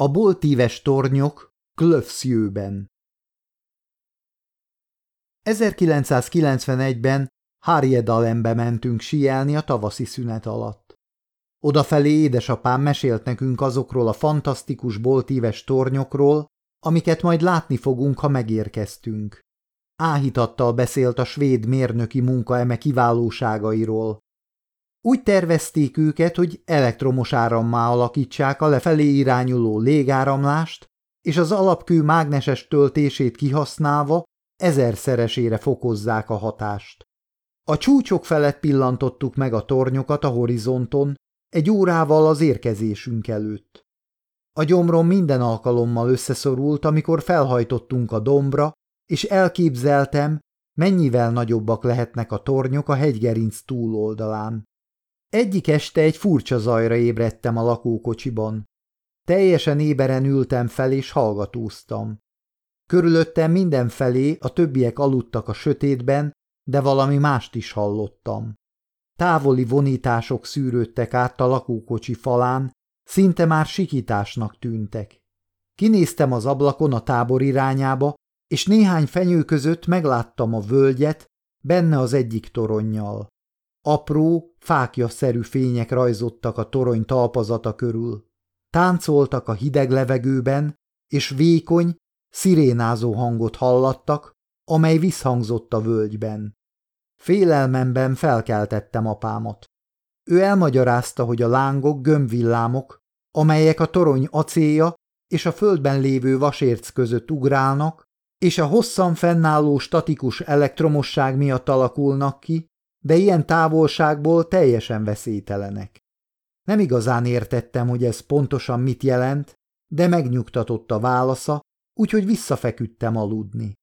A boltíves tornyok Klöfszjőben 1991-ben Harjedalembe mentünk sielni a tavaszi szünet alatt. Odafelé édesapám mesélt nekünk azokról a fantasztikus boltíves tornyokról, amiket majd látni fogunk, ha megérkeztünk. Áhítattal beszélt a svéd mérnöki munka eme kiválóságairól, úgy tervezték őket, hogy elektromos árammá alakítsák a lefelé irányuló légáramlást, és az alapkő mágneses töltését kihasználva ezerszeresére fokozzák a hatást. A csúcsok felett pillantottuk meg a tornyokat a horizonton, egy órával az érkezésünk előtt. A gyomrom minden alkalommal összeszorult, amikor felhajtottunk a dombra, és elképzeltem, mennyivel nagyobbak lehetnek a tornyok a hegygerinc túloldalán. Egyik este egy furcsa zajra ébredtem a lakókocsiban. Teljesen éberen ültem fel és hallgatóztam. Körülöttem mindenfelé a többiek aludtak a sötétben, de valami mást is hallottam. Távoli vonítások szűrődtek át a lakókocsi falán, szinte már sikításnak tűntek. Kinéztem az ablakon a tábor irányába, és néhány fenyő között megláttam a völgyet, benne az egyik toronnyal. Apró, fákja-szerű fények rajzottak a torony talpazata körül. Táncoltak a hideg levegőben, és vékony, szirénázó hangot hallattak, amely visszhangzott a völgyben. Félelmemben felkeltettem apámat. Ő elmagyarázta, hogy a lángok gömbvillámok, amelyek a torony acélja és a földben lévő vasérc között ugrálnak, és a hosszan fennálló statikus elektromosság miatt alakulnak ki, de ilyen távolságból teljesen veszélytelenek. Nem igazán értettem, hogy ez pontosan mit jelent, de megnyugtatott a válasza, úgyhogy visszafeküdtem aludni.